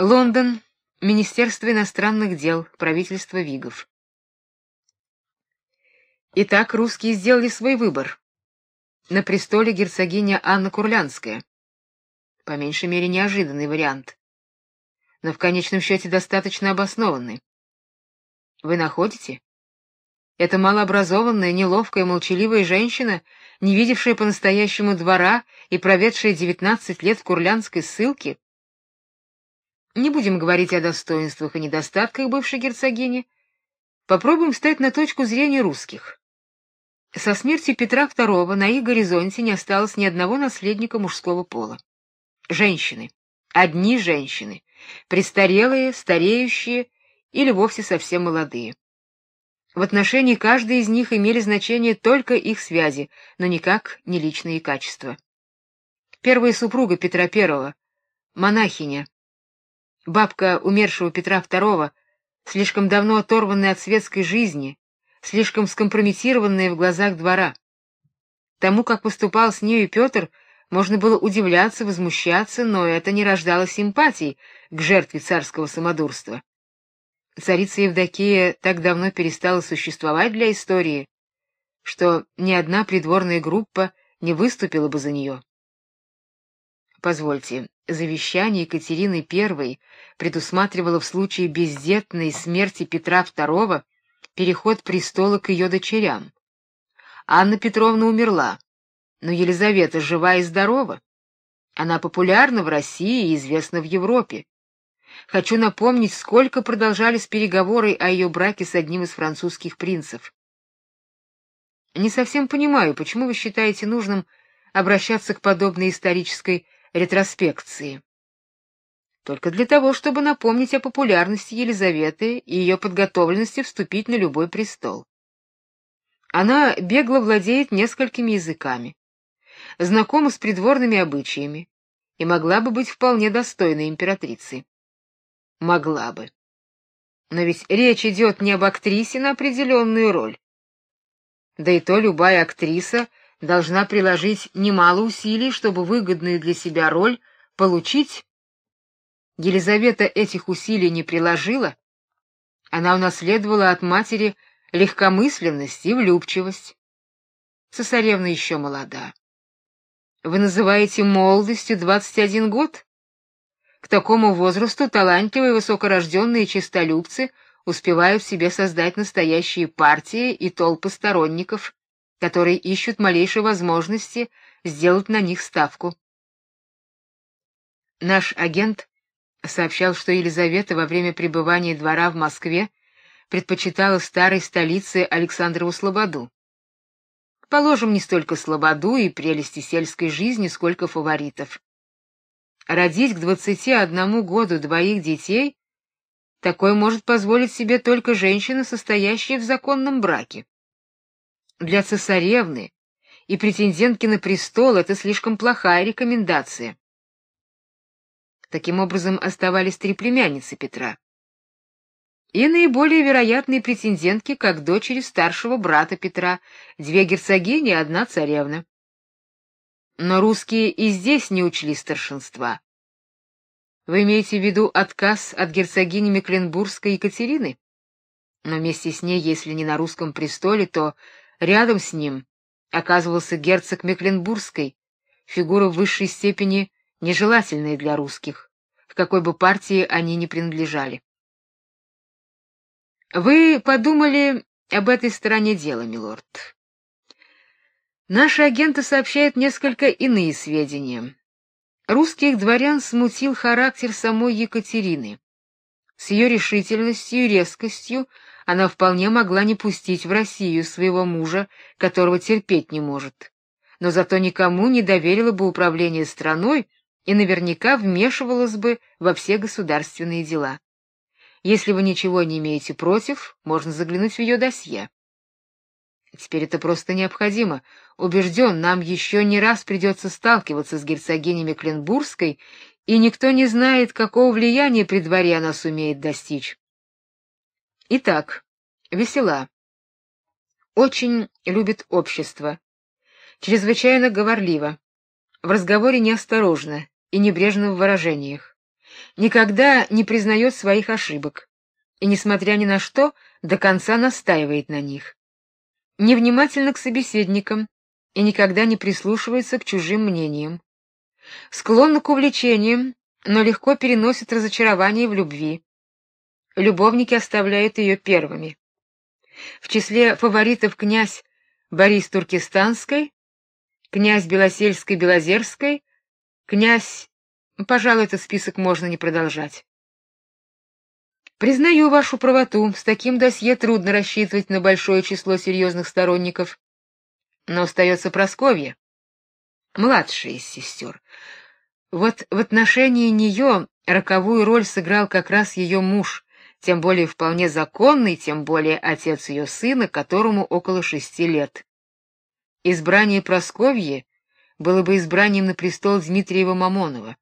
Лондон, Министерство иностранных дел, правительство Вигов. Итак, русские сделали свой выбор. На престоле герцогиня Анна Курлянская. По меньшей мере неожиданный вариант. Но в конечном счете достаточно обоснованный. Вы находите? Эта малообразованная, неловкая, молчаливая женщина, не видевшая по-настоящему двора и проведшая девятнадцать лет в курлянской ссылке, не будем говорить о достоинствах и недостатках бывшей герцогини. Попробуем встать на точку зрения русских. Со смертью Петра II на их горизонте не осталось ни одного наследника мужского пола. Женщины, одни женщины, престарелые, стареющие или вовсе совсем молодые. В отношении каждой из них имели значение только их связи, но никак не личные качества. Первая супруга Петра I, монахиня, Бабка умершего Петра II, слишком давно оторванная от светской жизни, слишком скомпрометированная в глазах двора. Тому, как поступал с нею Петр, можно было удивляться, возмущаться, но это не рождало симпатий к жертве царского самодурства. Царица Евдокия так давно перестала существовать для истории, что ни одна придворная группа не выступила бы за нее. Позвольте, завещание Екатерины I предусматривало в случае бездетной смерти Петра II переход престола к ее дочерям. Анна Петровна умерла, но Елизавета жива и здорова. Она популярна в России и известна в Европе. Хочу напомнить, сколько продолжались переговоры о ее браке с одним из французских принцев. Не совсем понимаю, почему вы считаете нужным обращаться к подобной исторической ретроспекции. Только для того, чтобы напомнить о популярности Елизаветы и ее подготовленности вступить на любой престол. Она бегло владеет несколькими языками, знакома с придворными обычаями и могла бы быть вполне достойной императрицы. Могла бы. Но ведь речь идет не об актрисе на определенную роль. Да и то любая актриса должна приложить немало усилий, чтобы выгодную для себя роль получить. Елизавета этих усилий не приложила. Она унаследовала от матери легкомысленность и влюбчивость. Цесаревна еще молода. Вы называете молодостью 21 год? К такому возрасту талантливые высокорожденные честолюбцы успевают в себе создать настоящие партии и толпы сторонников которые ищут малейшей возможности сделать на них ставку. Наш агент сообщал, что Елизавета во время пребывания двора в Москве предпочитала старой столице Александрову Слободу. Положим, не столько слободу и прелести сельской жизни, сколько фаворитов. Родить к двадцати одному году двоих детей такое может позволить себе только женщина, состоящая в законном браке. Для цесаревны и претендентки на престол это слишком плохая рекомендация. Таким образом оставались три племянницы Петра. И наиболее вероятные претендентки, как дочери старшего брата Петра, две герцогини и одна царевна. Но русские и здесь не учли старшинства. Вы имеете в виду отказ от герцогини Мекленбургской Екатерины? Но вместе с ней, если не на русском престоле, то Рядом с ним оказывался герцог Мекленбургской, фигура в высшей степени нежелательная для русских, к какой бы партии они ни принадлежали. Вы подумали об этой стороне дела, милорд? Наши агенты сообщают несколько иные сведения. Русских дворян смутил характер самой Екатерины. С ее решительностью и резкостью она вполне могла не пустить в Россию своего мужа, которого терпеть не может. Но зато никому не доверила бы управление страной и наверняка вмешивалась бы во все государственные дела. Если вы ничего не имеете против, можно заглянуть в ее досье. Теперь это просто необходимо. Убежден, нам еще не раз придется сталкиваться с герцогиней Мекленбургской, и никто не знает, какого влияния при дворе она сумеет достичь. Итак, весела. Очень любит общество. Чрезвычайно говорлива. В разговоре неосторожна и небрежна в выражениях. никогда не признает своих ошибок и, несмотря ни на что, до конца настаивает на них. Невнимательна к собеседникам и никогда не прислушивается к чужим мнениям. Склонна к увлечениям, но легко переносит разочарование в любви. Любовники оставляют ее первыми. В числе фаворитов князь Борис Туркестанской, князь Белосельской-Белозерской, князь... Пожалуй, этот список можно не продолжать. Признаю вашу правоту, с таким досье трудно рассчитывать на большое число серьезных сторонников. Но остается Просковья, младшая из сестер. Вот в отношении нее роковую роль сыграл как раз ее муж, тем более вполне законный, тем более отец ее сына, которому около шести лет. Избрание Просковьи было бы избранием на престол Дмитриева Мамонова.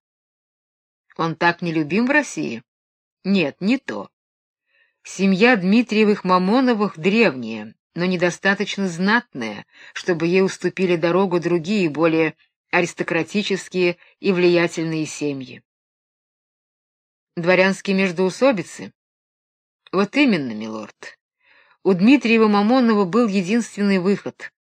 Он так не любим в России? Нет, не то. Семья Дмитриевых Мамоновых древняя, но недостаточно знатная, чтобы ей уступили дорогу другие, более аристократические и влиятельные семьи. Дворянские междоусобицы вот именно, милорд. У Дмитриева Мамонова был единственный выход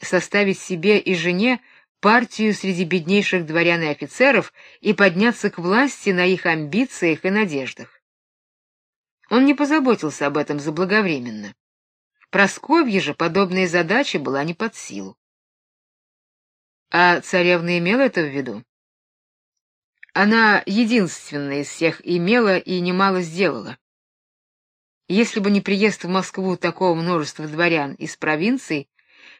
составить себе и жене партию среди беднейших дворян и офицеров и подняться к власти на их амбициях и надеждах. Он не позаботился об этом заблаговременно. Просковье же подобная задача была не под силу. А царевна имела это в виду? Она единственная из всех имела и немало сделала. Если бы не приезд в Москву такого множества дворян из провинций,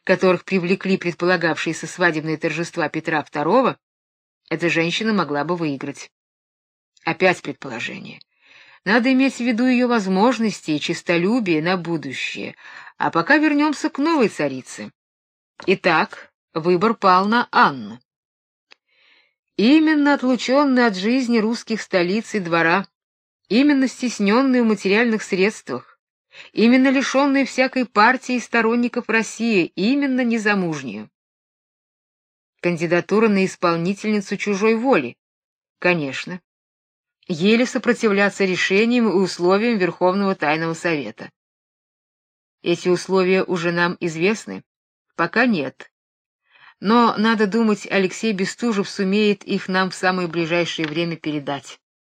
которых привлекли предполагавшиеся свадебные торжества Петра II, эта женщина могла бы выиграть. Опять предположение. Надо иметь в виду ее возможности и честолюбие на будущее. А пока вернемся к новой царице. Итак, выбор пал на Анну. Именно отлученный от жизни русских столиц и двора именно стесненные в материальных средствах, именно лишенные всякой партии и сторонников России, именно незамужнюю. Кандидатура на исполнительницу чужой воли. Конечно. Еле сопротивляться решениям и условиям Верховного Тайного Совета. Эти условия уже нам известны? Пока нет. Но надо думать, Алексей Бестужев сумеет их нам в самое ближайшее время передать.